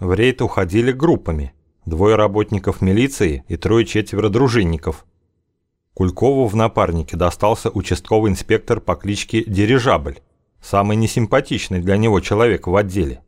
В рейд уходили группами. Двое работников милиции и трое-четверо дружинников. Кулькову в напарнике достался участковый инспектор по кличке Дирижабль, самый несимпатичный для него человек в отделе.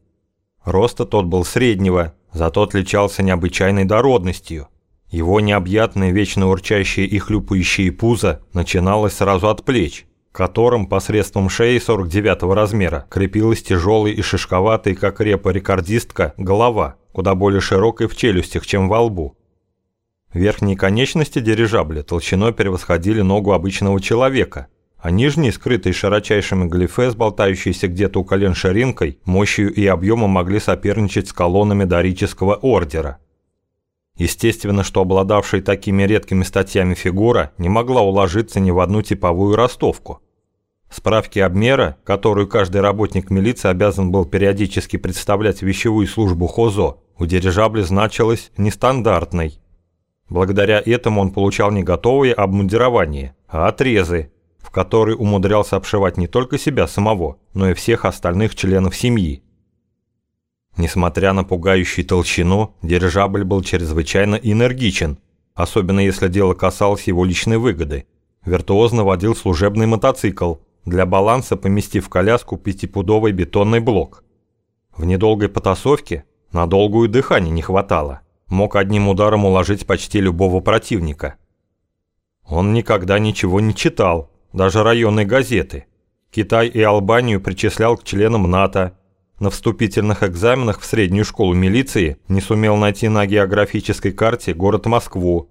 Роста тот был среднего, зато отличался необычайной дородностью. Его необъятное, вечно урчащее и хлюпающее пузо начиналось сразу от плеч, которым посредством шеи 49 размера крепилась тяжелая и шишковатая, как репа-рекордистка, голова, куда более широкой в челюстях, чем во лбу. Верхние конечности дирижабля толщиной превосходили ногу обычного человека, а нижние, скрытые широчайшими галифе, болтающиеся где-то у колен ширинкой, мощью и объемом могли соперничать с колоннами дорического ордера. Естественно, что обладавшая такими редкими статьями фигура не могла уложиться ни в одну типовую ростовку. Справки обмера, которую каждый работник милиции обязан был периодически представлять в вещевую службу ХОЗО, у дирижабля значилась нестандартной. Благодаря этому он получал не готовые обмундирования, а отрезы, в которые умудрялся обшивать не только себя самого, но и всех остальных членов семьи. Несмотря на пугающую толщину, дирижабль был чрезвычайно энергичен, особенно если дело касалось его личной выгоды. Виртуозно водил служебный мотоцикл, для баланса поместив в коляску пятипудовый бетонный блок. В недолгой потасовке на долгую дыхание не хватало. Мог одним ударом уложить почти любого противника. Он никогда ничего не читал, даже районные газеты. Китай и Албанию причислял к членам НАТО, на вступительных экзаменах в среднюю школу милиции не сумел найти на географической карте город Москву.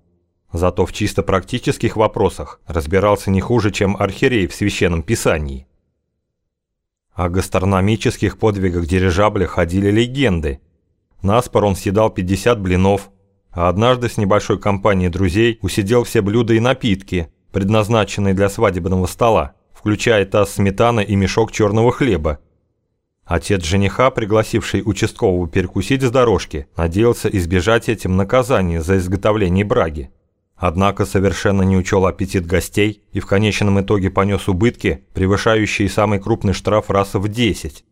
Зато в чисто практических вопросах разбирался не хуже, чем архиерей в священном писании. О гастрономических подвигах дирижабля ходили легенды. Наспор он съедал 50 блинов, а однажды с небольшой компанией друзей усидел все блюда и напитки, предназначенные для свадебного стола, включая таз сметаны и мешок черного хлеба, Отец жениха, пригласивший участкового перекусить с дорожки, надеялся избежать этим наказания за изготовление браги. Однако совершенно не учел аппетит гостей и в конечном итоге понес убытки, превышающие самый крупный штраф раз в 10.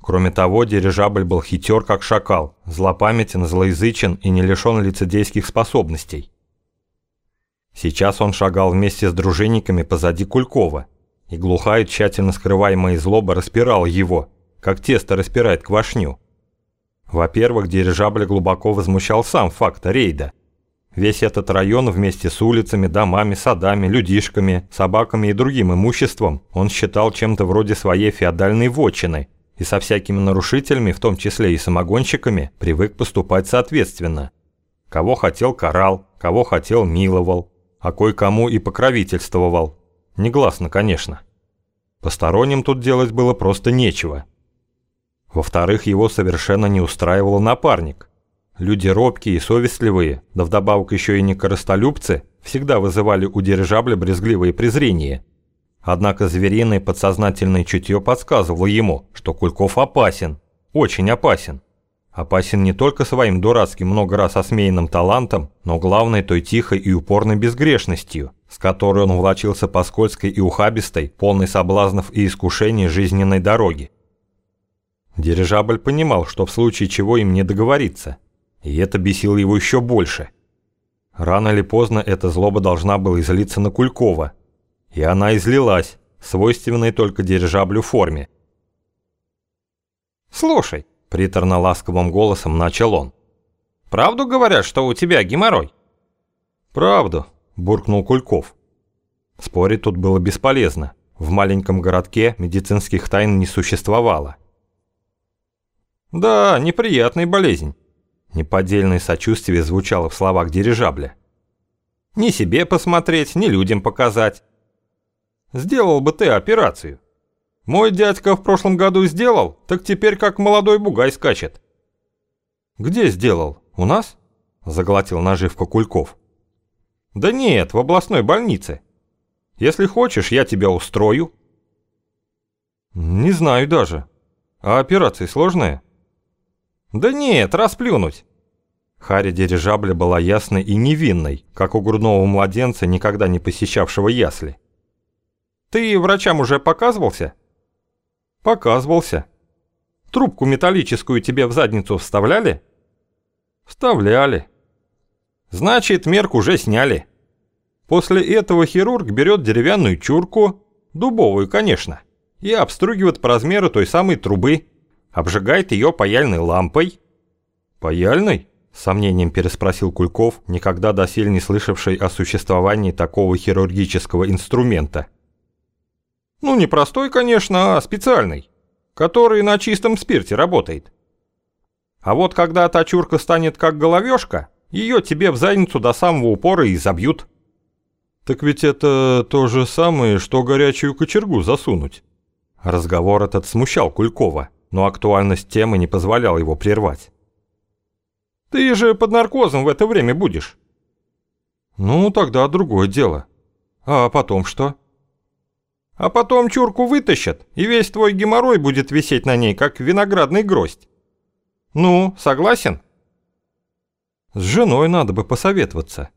Кроме того, дирижабль был хитер как шакал, злопамятен, злоязычен и не лишен лицедейских способностей. Сейчас он шагал вместе с дружинниками позади Кулькова, и глухая, тщательно скрываемая злоба распирала его – как тесто распирает квашню. Во-первых, дирижабль глубоко возмущал сам факт рейда. Весь этот район вместе с улицами, домами, садами, людишками, собаками и другим имуществом он считал чем-то вроде своей феодальной вотчины и со всякими нарушителями, в том числе и самогонщиками, привык поступать соответственно. Кого хотел карал, кого хотел миловал, а кое-кому и покровительствовал. Негласно, конечно. Посторонним тут делать было просто нечего – во-вторых, его совершенно не устраивал напарник. Люди робкие и совестливые, да вдобавок еще и не коростолюбцы, всегда вызывали у дирижабля брезгливое презрение. Однако звериное подсознательное чутье подсказывало ему, что Кульков опасен, очень опасен. Опасен не только своим дурацким много раз осмеянным талантом, но главной той тихой и упорной безгрешностью, с которой он влачился по скользкой и ухабистой, полной соблазнов и искушений жизненной дороги. Дирижабль понимал, что в случае чего им не договориться, и это бесило его еще больше. Рано или поздно эта злоба должна была излиться на Кулькова, и она излилась, свойственной только дирижаблю форме. «Слушай», — приторно-ласковым голосом начал он, «правду говорят, что у тебя геморрой?» «Правду», — буркнул Кульков. Спорить тут было бесполезно. В маленьком городке медицинских тайн не существовало. «Да, неприятная болезнь». Неподдельное сочувствие звучало в словах дирижабля. «Ни себе посмотреть, ни людям показать. Сделал бы ты операцию. Мой дядька в прошлом году сделал, так теперь как молодой бугай скачет». «Где сделал? У нас?» – заглотил наживку Кульков. «Да нет, в областной больнице. Если хочешь, я тебя устрою». «Не знаю даже. А операция сложная?» «Да нет, расплюнуть!» Харя дирижабля была ясной и невинной, как у грудного младенца, никогда не посещавшего ясли. «Ты врачам уже показывался?» «Показывался». Трубку металлическую тебе в задницу вставляли? Вставляли. Значит, мерк уже сняли. После этого хирург берет деревянную чурку, дубовую, конечно, и обстругивает по размеру той самой трубы, обжигает ее паяльной лампой. Паяльной? Сомнением переспросил Кульков, никогда доселе не слышавший о существовании такого хирургического инструмента. Ну, не простой, конечно, а специальный, который на чистом спирте работает. А вот когда та чурка станет как головешка, ее тебе в задницу до самого упора и забьют. Так ведь это то же самое, что горячую кочергу засунуть. Разговор этот смущал Кулькова, но актуальность темы не позволяла его прервать. Ты же под наркозом в это время будешь. Ну, тогда другое дело. А потом что? А потом чурку вытащат, и весь твой геморрой будет висеть на ней, как виноградный гроздь. Ну, согласен? С женой надо бы посоветоваться.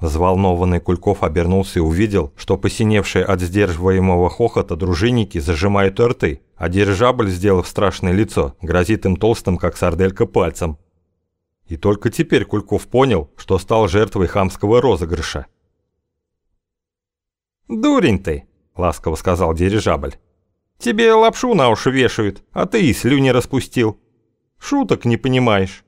Взволнованный Кульков обернулся и увидел, что посиневшие от сдерживаемого хохота дружинники зажимают рты, а дирижабль, сделав страшное лицо, грозит им толстым, как сарделька, пальцем. И только теперь Кульков понял, что стал жертвой хамского розыгрыша. «Дурень ты!» – ласково сказал дирижабль. «Тебе лапшу на уши вешают, а ты и слюни распустил. Шуток не понимаешь».